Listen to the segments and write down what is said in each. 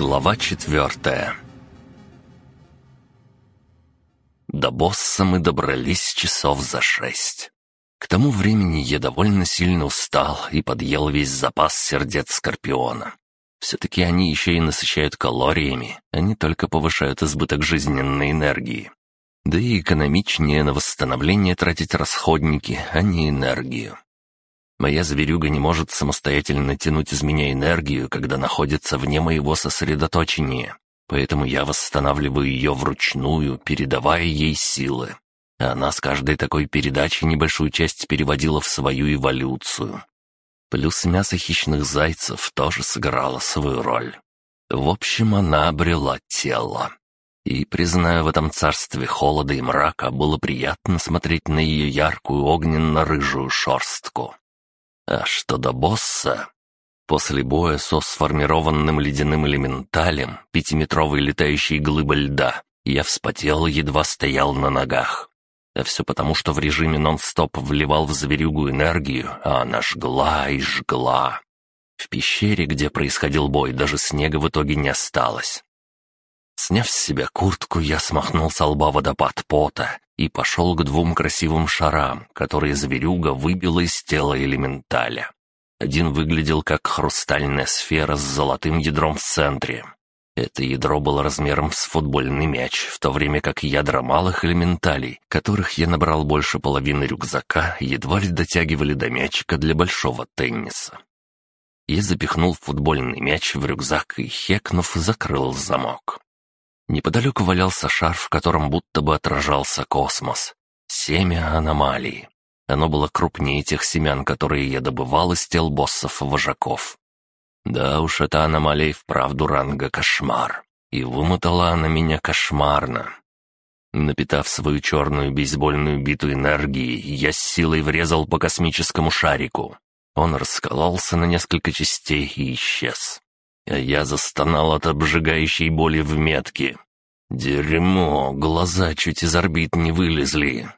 Глава четвертая До босса мы добрались часов за шесть. К тому времени я довольно сильно устал и подъел весь запас сердец Скорпиона. Все-таки они еще и насыщают калориями, а не только повышают избыток жизненной энергии. Да и экономичнее на восстановление тратить расходники, а не энергию. Моя зверюга не может самостоятельно тянуть из меня энергию, когда находится вне моего сосредоточения, поэтому я восстанавливаю ее вручную, передавая ей силы. Она с каждой такой передачей небольшую часть переводила в свою эволюцию. Плюс мясо хищных зайцев тоже сыграло свою роль. В общем, она обрела тело. И, признаю, в этом царстве холода и мрака было приятно смотреть на ее яркую огненно-рыжую шорстку. А что до босса? После боя со сформированным ледяным элементалем, пятиметровой летающей глыбой льда, я вспотел, едва стоял на ногах. А все потому, что в режиме нон-стоп вливал в зверюгу энергию, а она жгла и жгла. В пещере, где происходил бой, даже снега в итоге не осталось. Сняв с себя куртку, я смахнул с лба водопад пота и пошел к двум красивым шарам, которые зверюга выбила из тела элементаля. Один выглядел как хрустальная сфера с золотым ядром в центре. Это ядро было размером с футбольный мяч, в то время как ядра малых элементалей, которых я набрал больше половины рюкзака, едва ли дотягивали до мячика для большого тенниса. Я запихнул футбольный мяч в рюкзак и, хекнув, закрыл замок. Неподалеку валялся шар, в котором будто бы отражался космос. Семя аномалии. Оно было крупнее тех семян, которые я добывал из тел боссов-вожаков. Да уж, эта аномалия вправду ранга кошмар. И вымотала она меня кошмарно. Напитав свою черную бейсбольную биту энергией, я с силой врезал по космическому шарику. Он раскололся на несколько частей и исчез а я застонал от обжигающей боли в метке. Дерьмо, глаза чуть из орбит не вылезли.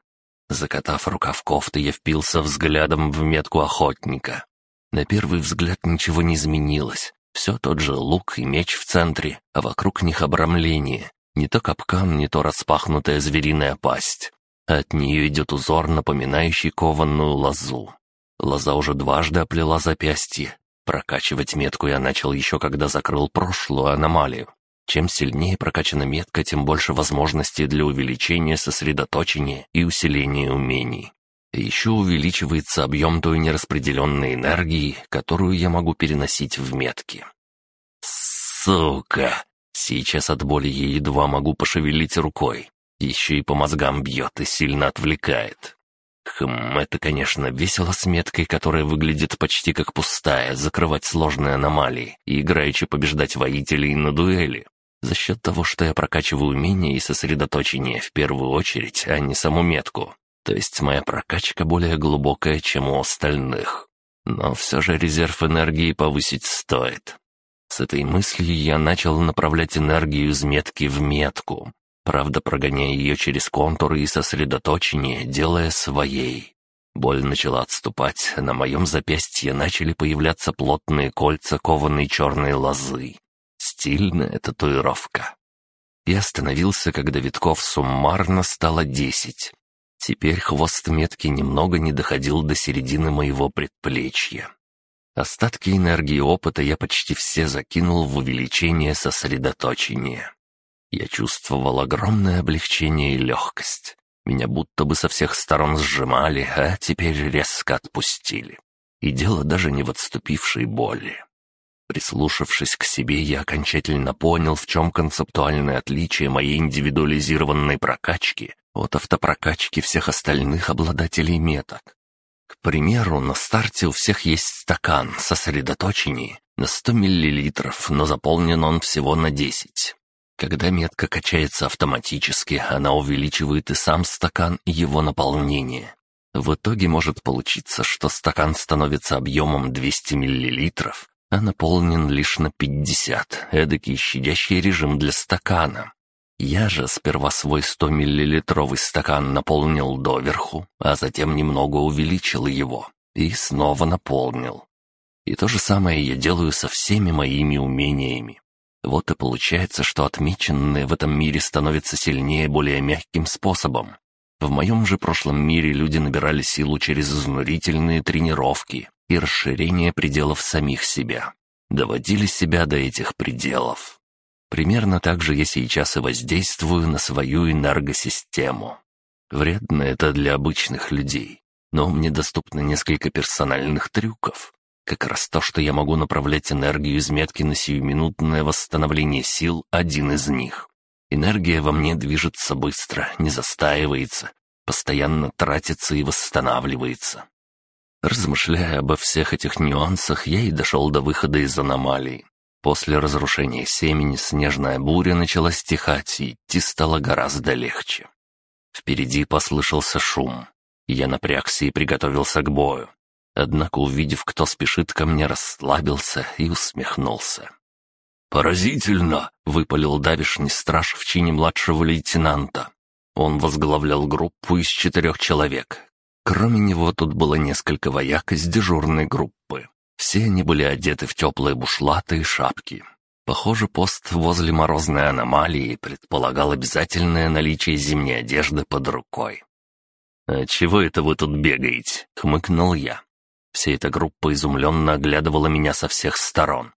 Закатав рукав кофты, я впился взглядом в метку охотника. На первый взгляд ничего не изменилось. Все тот же лук и меч в центре, а вокруг них обрамление. Не то капкан, не то распахнутая звериная пасть. От нее идет узор, напоминающий кованную лозу. Лоза уже дважды оплела запястье, Прокачивать метку я начал еще когда закрыл прошлую аномалию. Чем сильнее прокачана метка, тем больше возможностей для увеличения сосредоточения и усиления умений. еще увеличивается объем той нераспределенной энергии, которую я могу переносить в метки. Сука! Сейчас от боли я едва могу пошевелить рукой. Еще и по мозгам бьет и сильно отвлекает. Хм, это, конечно, весело с меткой, которая выглядит почти как пустая, закрывать сложные аномалии и играючи побеждать воителей на дуэли. За счет того, что я прокачиваю умения и сосредоточение в первую очередь, а не саму метку. То есть моя прокачка более глубокая, чем у остальных. Но все же резерв энергии повысить стоит. С этой мыслью я начал направлять энергию из метки в метку, правда прогоняя ее через контуры и сосредоточение, делая своей. Боль начала отступать, на моем запястье начали появляться плотные кольца кованой черной лозы. Стильная татуировка. Я остановился, когда витков суммарно стало десять. Теперь хвост метки немного не доходил до середины моего предплечья. Остатки энергии опыта я почти все закинул в увеличение сосредоточения. Я чувствовал огромное облегчение и легкость. Меня будто бы со всех сторон сжимали, а теперь резко отпустили. И дело даже не в отступившей боли. Прислушавшись к себе, я окончательно понял, в чем концептуальное отличие моей индивидуализированной прокачки от автопрокачки всех остальных обладателей меток. К примеру, на старте у всех есть стакан сосредоточений на 100 мл, но заполнен он всего на 10. Когда метка качается автоматически, она увеличивает и сам стакан, и его наполнение. В итоге может получиться, что стакан становится объемом 200 мл, а наполнен лишь на 50, эдакий щадящий режим для стакана. Я же сперва свой 100-миллилитровый стакан наполнил доверху, а затем немного увеличил его и снова наполнил. И то же самое я делаю со всеми моими умениями. Вот и получается, что отмеченные в этом мире становятся сильнее более мягким способом. В моем же прошлом мире люди набирали силу через изнурительные тренировки и расширение пределов самих себя. Доводили себя до этих пределов. Примерно так же я сейчас и воздействую на свою энергосистему. Вредно это для обычных людей, но мне доступно несколько персональных трюков. Как раз то, что я могу направлять энергию из метки на сиюминутное восстановление сил, один из них. Энергия во мне движется быстро, не застаивается, постоянно тратится и восстанавливается. Размышляя обо всех этих нюансах, я и дошел до выхода из аномалии. После разрушения семени снежная буря начала стихать, и идти стало гораздо легче. Впереди послышался шум. Я напрягся и приготовился к бою. Однако, увидев, кто спешит ко мне, расслабился и усмехнулся. «Поразительно!» — выпалил давишний страж в чине младшего лейтенанта. Он возглавлял группу из четырех человек. Кроме него тут было несколько вояк из дежурной группы. Все они были одеты в теплые бушлаты и шапки. Похоже, пост возле морозной аномалии предполагал обязательное наличие зимней одежды под рукой. «А чего это вы тут бегаете?» — хмыкнул я. Вся эта группа изумленно оглядывала меня со всех сторон.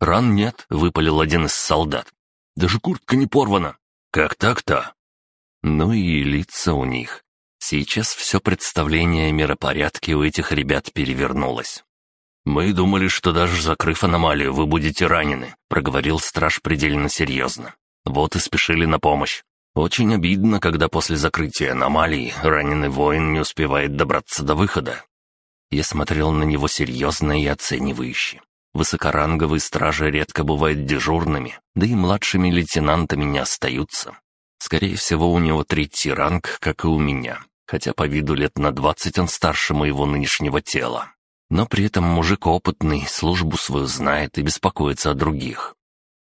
«Ран нет», — выпалил один из солдат. «Даже куртка не порвана». «Как так-то?» Ну и лица у них. Сейчас все представление о миропорядке у этих ребят перевернулось. «Мы думали, что даже закрыв аномалию, вы будете ранены», — проговорил страж предельно серьезно. «Вот и спешили на помощь. Очень обидно, когда после закрытия аномалии раненый воин не успевает добраться до выхода. Я смотрел на него серьезно и оценивающе. Высокоранговые стражи редко бывают дежурными, да и младшими лейтенантами не остаются. Скорее всего, у него третий ранг, как и у меня, хотя по виду лет на двадцать он старше моего нынешнего тела. Но при этом мужик опытный, службу свою знает и беспокоится о других.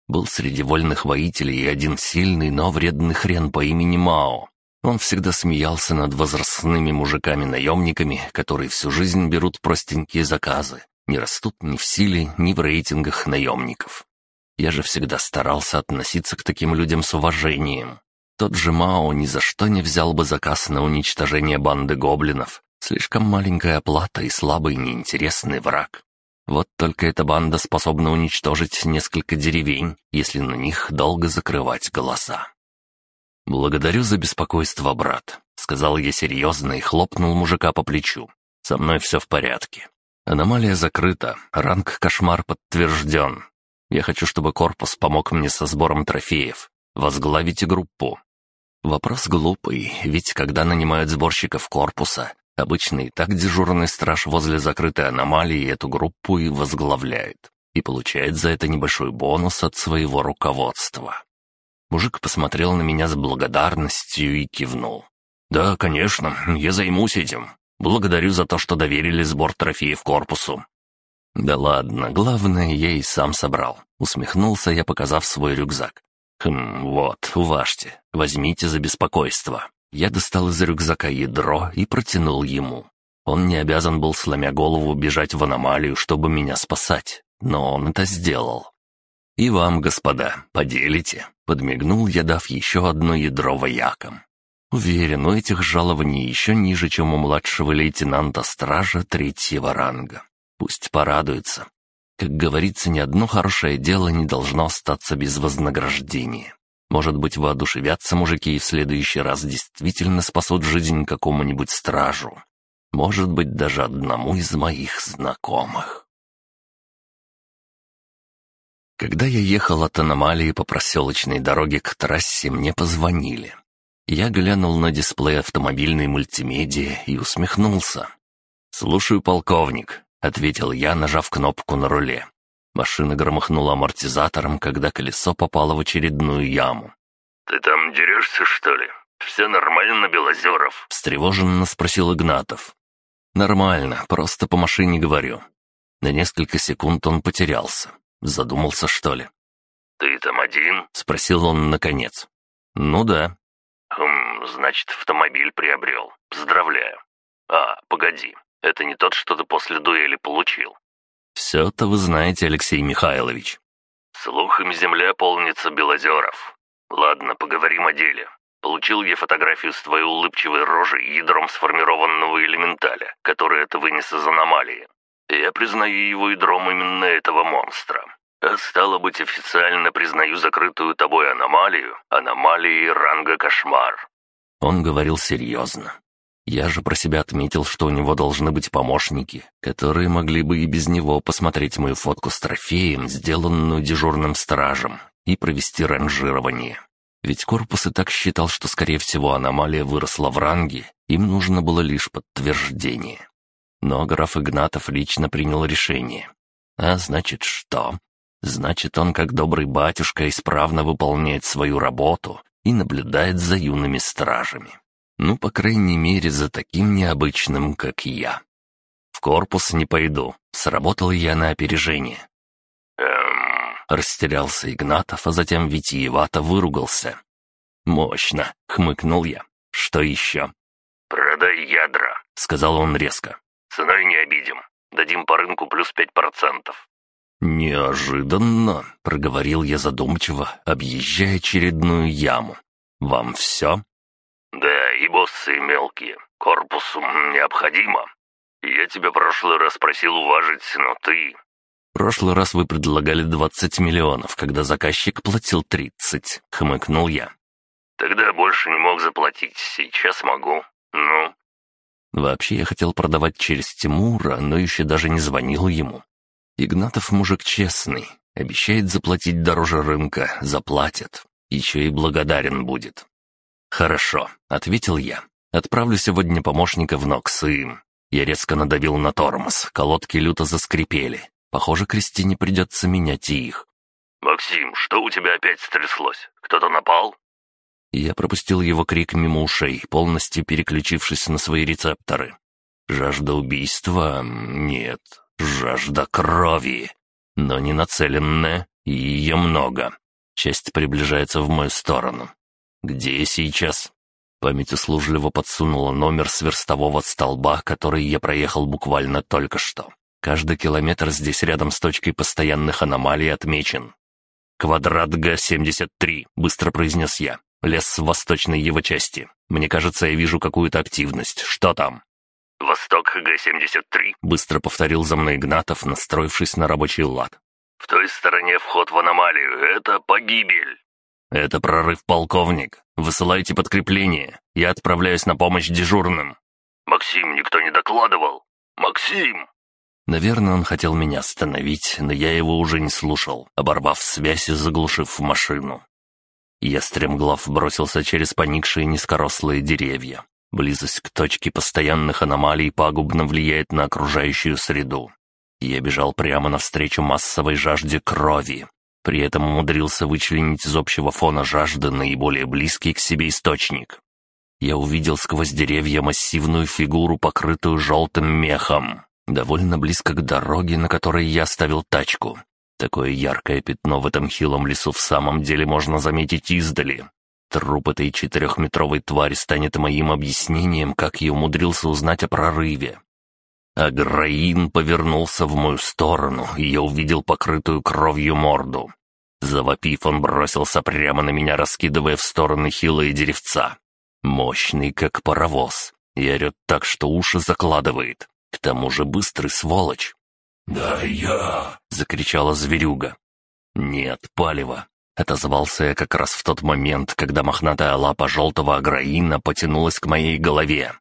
Был среди вольных воителей и один сильный, но вредный хрен по имени Мао. Он всегда смеялся над возрастными мужиками-наемниками, которые всю жизнь берут простенькие заказы, не растут ни в силе, ни в рейтингах наемников. Я же всегда старался относиться к таким людям с уважением. Тот же Мао ни за что не взял бы заказ на уничтожение банды гоблинов. Слишком маленькая оплата и слабый неинтересный враг. Вот только эта банда способна уничтожить несколько деревень, если на них долго закрывать голоса. «Благодарю за беспокойство, брат», — сказал я серьезно и хлопнул мужика по плечу. «Со мной все в порядке. Аномалия закрыта, ранг кошмар подтвержден. Я хочу, чтобы корпус помог мне со сбором трофеев. Возглавите группу». Вопрос глупый, ведь когда нанимают сборщиков корпуса, обычно и так дежурный страж возле закрытой аномалии эту группу и возглавляет, и получает за это небольшой бонус от своего руководства. Мужик посмотрел на меня с благодарностью и кивнул. «Да, конечно, я займусь этим. Благодарю за то, что доверили сбор трофеев корпусу». «Да ладно, главное, я и сам собрал», — усмехнулся я, показав свой рюкзак. «Хм, вот, уважьте, возьмите за беспокойство». Я достал из рюкзака ядро и протянул ему. Он не обязан был, сломя голову, бежать в аномалию, чтобы меня спасать, но он это сделал. «И вам, господа, поделите», — подмигнул я, дав еще одно ядро воякам. Уверен, у этих жалований еще ниже, чем у младшего лейтенанта-стража третьего ранга. Пусть порадуются. Как говорится, ни одно хорошее дело не должно остаться без вознаграждения. Может быть, воодушевятся мужики и в следующий раз действительно спасут жизнь какому-нибудь стражу. Может быть, даже одному из моих знакомых. Когда я ехал от аномалии по проселочной дороге к трассе, мне позвонили. Я глянул на дисплей автомобильной мультимедиа и усмехнулся. «Слушаю, полковник», — ответил я, нажав кнопку на руле. Машина громыхнула амортизатором, когда колесо попало в очередную яму. «Ты там дерешься, что ли? Все нормально, Белозеров?» — встревоженно спросил Игнатов. «Нормально, просто по машине говорю». На несколько секунд он потерялся. Задумался, что ли? «Ты там один?» — спросил он наконец. «Ну да». «Хм, значит, автомобиль приобрел. Поздравляю. А, погоди, это не тот, что ты после дуэли получил». «Все-то вы знаете, Алексей Михайлович». Слухами земля полнится белозеров. Ладно, поговорим о деле. Получил я фотографию с твоей улыбчивой рожей ядром сформированного элементаля, который это вынес из аномалии. Я признаю его ядром именно этого монстра. А стало быть, официально признаю закрытую тобой аномалию, аномалией ранга кошмар». Он говорил серьезно. Я же про себя отметил, что у него должны быть помощники, которые могли бы и без него посмотреть мою фотку с трофеем, сделанную дежурным стражем, и провести ранжирование. Ведь корпус и так считал, что, скорее всего, аномалия выросла в ранге, им нужно было лишь подтверждение. Но граф Игнатов лично принял решение. А значит, что? Значит, он, как добрый батюшка, исправно выполняет свою работу и наблюдает за юными стражами. Ну, по крайней мере, за таким необычным, как я. В корпус не пойду. Сработал я на опережение. Растерялся Игнатов, а затем витиевато выругался. «Мощно!» — хмыкнул я. «Что еще?» «Продай ядра», — сказал он резко. «Ценой не обидим. Дадим по рынку плюс пять процентов». «Неожиданно», — проговорил я задумчиво, объезжая очередную яму. «Вам все?» «Да, и боссы мелкие. Корпусу необходимо. Я тебя прошлый раз просил уважить, но ты прошлый раз вы предлагали 20 миллионов, когда заказчик платил 30», — хмыкнул я. «Тогда больше не мог заплатить, сейчас могу. Ну?» Вообще я хотел продавать через Тимура, но еще даже не звонил ему. Игнатов мужик честный, обещает заплатить дороже рынка, заплатит. Еще и благодарен будет. «Хорошо», — ответил я. «Отправлю сегодня помощника в Нокс и...» Я резко надавил на тормоз, колодки люто заскрипели. Похоже, Кристине придется менять и их. «Максим, что у тебя опять стряслось? Кто-то напал?» Я пропустил его крик мимо ушей, полностью переключившись на свои рецепторы. Жажда убийства? Нет. Жажда крови. Но не нацеленная, и ее много. Часть приближается в мою сторону. Где я сейчас? Память услужливо подсунула номер сверстового столба, который я проехал буквально только что. Каждый километр здесь рядом с точкой постоянных аномалий отмечен. «Квадрат Г-73», — быстро произнес я. «Лес в восточной его части. Мне кажется, я вижу какую-то активность. Что там?» «Восток Г-73», — быстро повторил за мной Игнатов, настроившись на рабочий лад. «В той стороне вход в аномалию. Это погибель». «Это прорыв, полковник. Высылайте подкрепление. Я отправляюсь на помощь дежурным». «Максим, никто не докладывал. Максим!» Наверное, он хотел меня остановить, но я его уже не слушал, оборвав связь и заглушив машину. Я стремглав бросился через поникшие низкорослые деревья. Близость к точке постоянных аномалий пагубно влияет на окружающую среду. Я бежал прямо навстречу массовой жажде крови. При этом умудрился вычленить из общего фона жажды наиболее близкий к себе источник. Я увидел сквозь деревья массивную фигуру, покрытую желтым мехом довольно близко к дороге, на которой я оставил тачку. Такое яркое пятно в этом хилом лесу в самом деле можно заметить издали. Труп этой четырехметровой твари станет моим объяснением, как я умудрился узнать о прорыве. Аграин повернулся в мою сторону, и я увидел покрытую кровью морду. Завопив, он бросился прямо на меня, раскидывая в стороны хилые деревца. Мощный, как паровоз, и орет так, что уши закладывает. К тому же быстрый сволочь. «Да я!» — закричала зверюга. «Нет, палево!» — отозвался я как раз в тот момент, когда мохнатая лапа желтого аграина потянулась к моей голове.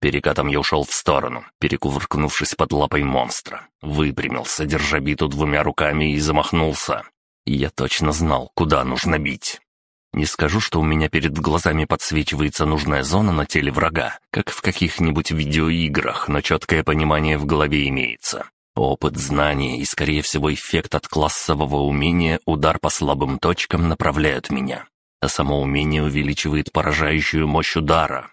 Перекатом я ушел в сторону, перекувыркнувшись под лапой монстра. Выпрямился, держа биту двумя руками и замахнулся. Я точно знал, куда нужно бить. Не скажу, что у меня перед глазами подсвечивается нужная зона на теле врага, как в каких-нибудь видеоиграх, но четкое понимание в голове имеется. Опыт, знания и, скорее всего, эффект от классового умения удар по слабым точкам направляют меня, а само умение увеличивает поражающую мощь удара.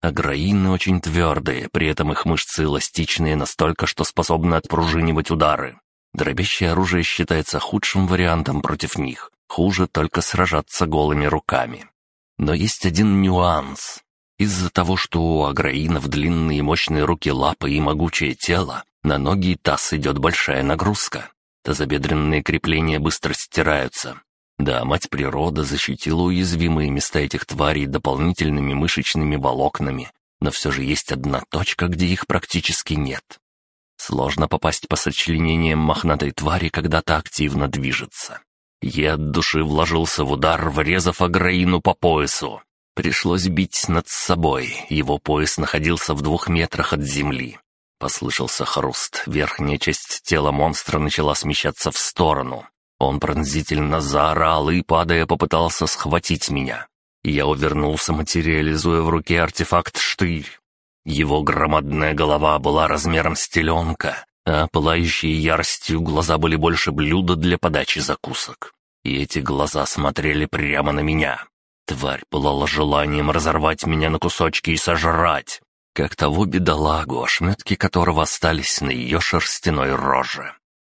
Аграины очень твердые, при этом их мышцы эластичные настолько, что способны отпружинивать удары. Дробящее оружие считается худшим вариантом против них, Хуже только сражаться голыми руками. Но есть один нюанс. Из-за того, что у аграинов длинные мощные руки, лапы и могучее тело, на ноги и таз идет большая нагрузка. Тазобедренные крепления быстро стираются. Да, мать природа защитила уязвимые места этих тварей дополнительными мышечными волокнами, но все же есть одна точка, где их практически нет. Сложно попасть по сочленениям мохнатой твари, когда та активно движется. Я от души вложился в удар, врезав Аграину по поясу. Пришлось бить над собой, его пояс находился в двух метрах от земли. Послышался хруст, верхняя часть тела монстра начала смещаться в сторону. Он пронзительно заорал и, падая, попытался схватить меня. Я увернулся, материализуя в руке артефакт «Штырь». Его громадная голова была размером с теленка, а пылающие яростью глаза были больше блюда для подачи закусок. И эти глаза смотрели прямо на меня. Тварь пылала желанием разорвать меня на кусочки и сожрать как того бедолагу, ошметки которого остались на ее шерстяной роже.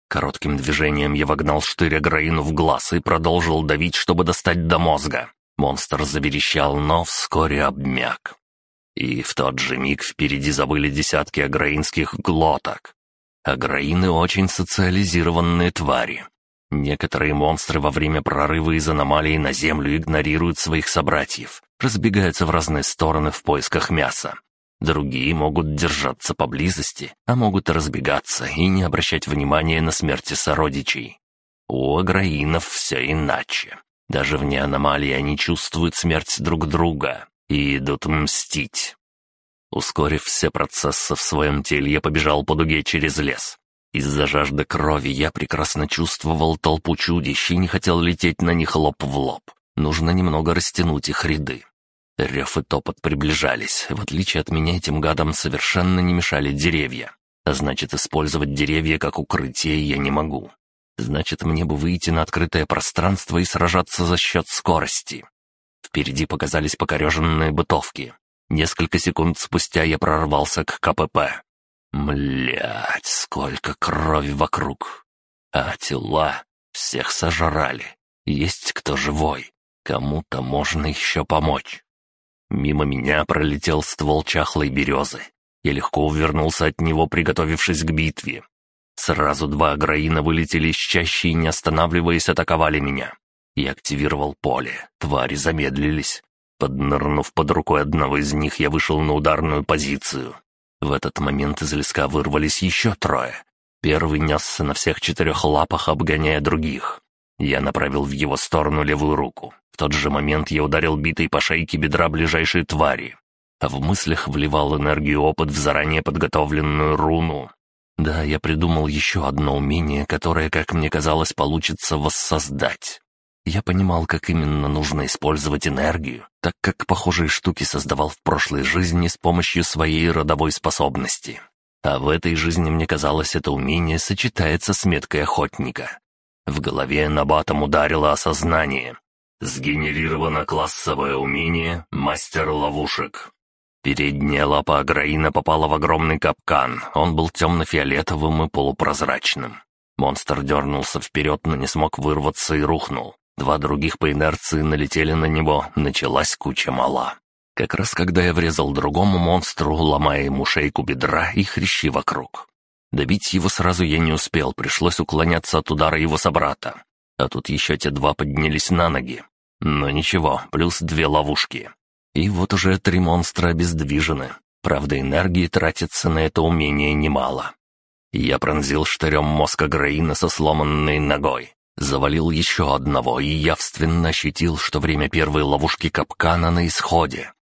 Коротким движением я вогнал штыря Граину в глаз и продолжил давить, чтобы достать до мозга. Монстр заверещал, но вскоре обмяк. И в тот же миг впереди забыли десятки аграинских глоток. Аграины очень социализированные твари. Некоторые монстры во время прорыва из аномалии на Землю игнорируют своих собратьев, разбегаются в разные стороны в поисках мяса. Другие могут держаться поблизости, а могут разбегаться и не обращать внимания на смерти сородичей. У аграинов все иначе. Даже вне аномалии они чувствуют смерть друг друга и идут мстить. Ускорив все процессы в своем теле, я побежал по дуге через лес. Из-за жажды крови я прекрасно чувствовал толпу чудищ и не хотел лететь на них лоб в лоб. Нужно немного растянуть их ряды. Рев и топот приближались. В отличие от меня, этим гадам совершенно не мешали деревья. А значит, использовать деревья как укрытие я не могу. Значит, мне бы выйти на открытое пространство и сражаться за счет скорости. Впереди показались покореженные бытовки. Несколько секунд спустя я прорвался к КПП. Млять, сколько крови вокруг. А тела всех сожрали. Есть кто живой. Кому-то можно еще помочь. Мимо меня пролетел ствол чахлой березы. Я легко увернулся от него, приготовившись к битве. Сразу два аграина вылетели из чащи и, не останавливаясь, атаковали меня. Я активировал поле. Твари замедлились. Поднырнув под рукой одного из них, я вышел на ударную позицию. В этот момент из леска вырвались еще трое. Первый несся на всех четырех лапах, обгоняя других. Я направил в его сторону левую руку. В тот же момент я ударил битой по шейке бедра ближайшей твари. А в мыслях вливал энергию опыт в заранее подготовленную руну. Да, я придумал еще одно умение, которое, как мне казалось, получится воссоздать. Я понимал, как именно нужно использовать энергию, так как похожие штуки создавал в прошлой жизни с помощью своей родовой способности. А в этой жизни, мне казалось, это умение сочетается с меткой охотника. В голове набатом ударило осознание. Сгенерировано классовое умение «Мастер ловушек». Передняя лапа Аграина попала в огромный капкан. Он был темно-фиолетовым и полупрозрачным. Монстр дернулся вперед, но не смог вырваться и рухнул. Два других по инерции налетели на него, началась куча мала. Как раз когда я врезал другому монстру, ломая ему шейку бедра и хрящи вокруг. Добить его сразу я не успел, пришлось уклоняться от удара его собрата. А тут еще те два поднялись на ноги. Но ничего, плюс две ловушки. И вот уже три монстра обездвижены. Правда, энергии тратится на это умение немало. Я пронзил штырем мозг Грейна со сломанной ногой. Завалил еще одного и явственно ощутил, что время первой ловушки капкана на исходе.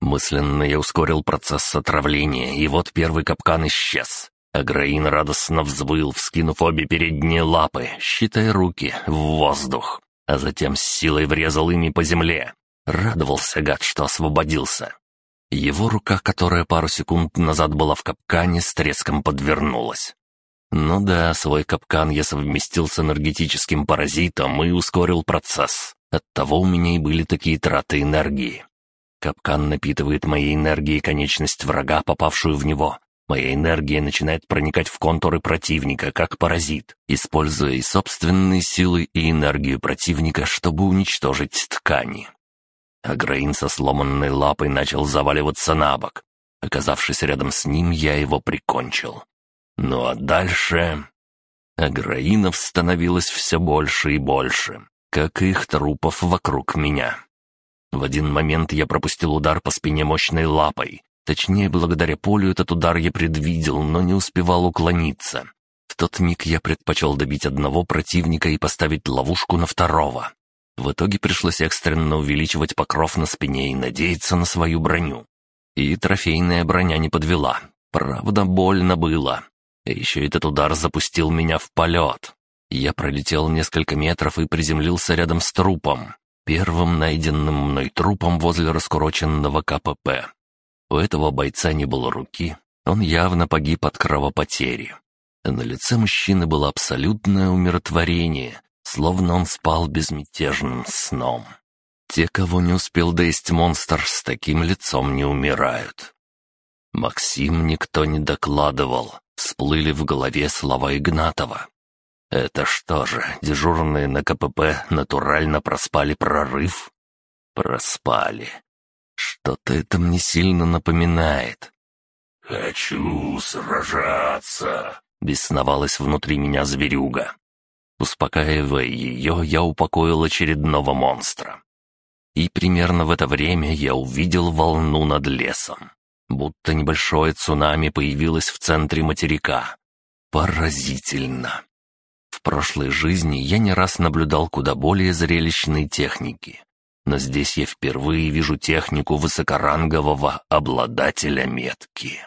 Мысленно я ускорил процесс отравления, и вот первый капкан исчез. Аграин радостно взвыл, вскинув обе передние лапы, считая руки в воздух, а затем с силой врезал ими по земле. Радовался гад, что освободился. Его рука, которая пару секунд назад была в капкане, с треском подвернулась. Ну да, свой капкан я совместил с энергетическим паразитом и ускорил процесс. Оттого у меня и были такие траты энергии. Капкан напитывает моей энергией конечность врага, попавшую в него, Моя энергия начинает проникать в контуры противника, как паразит, используя и собственные силы, и энергию противника, чтобы уничтожить ткани. Аграин со сломанной лапой начал заваливаться на бок. Оказавшись рядом с ним, я его прикончил. Ну а дальше... А граинов становилось все больше и больше, как и их трупов вокруг меня. В один момент я пропустил удар по спине мощной лапой. Точнее, благодаря полю этот удар я предвидел, но не успевал уклониться. В тот миг я предпочел добить одного противника и поставить ловушку на второго. В итоге пришлось экстренно увеличивать покров на спине и надеяться на свою броню. И трофейная броня не подвела. Правда, больно было. И еще этот удар запустил меня в полет. Я пролетел несколько метров и приземлился рядом с трупом. Первым найденным мной трупом возле раскуроченного КПП. У этого бойца не было руки, он явно погиб от кровопотери. На лице мужчины было абсолютное умиротворение, словно он спал безмятежным сном. Те, кого не успел доесть монстр, с таким лицом не умирают. Максим никто не докладывал, всплыли в голове слова Игнатова. Это что же, дежурные на КПП натурально проспали прорыв? Проспали. Что-то это мне сильно напоминает. «Хочу сражаться», — бесновалась внутри меня зверюга. Успокаивая ее, я упокоил очередного монстра. И примерно в это время я увидел волну над лесом. Будто небольшое цунами появилось в центре материка. Поразительно. В прошлой жизни я не раз наблюдал куда более зрелищные техники. Но здесь я впервые вижу технику высокорангового обладателя метки.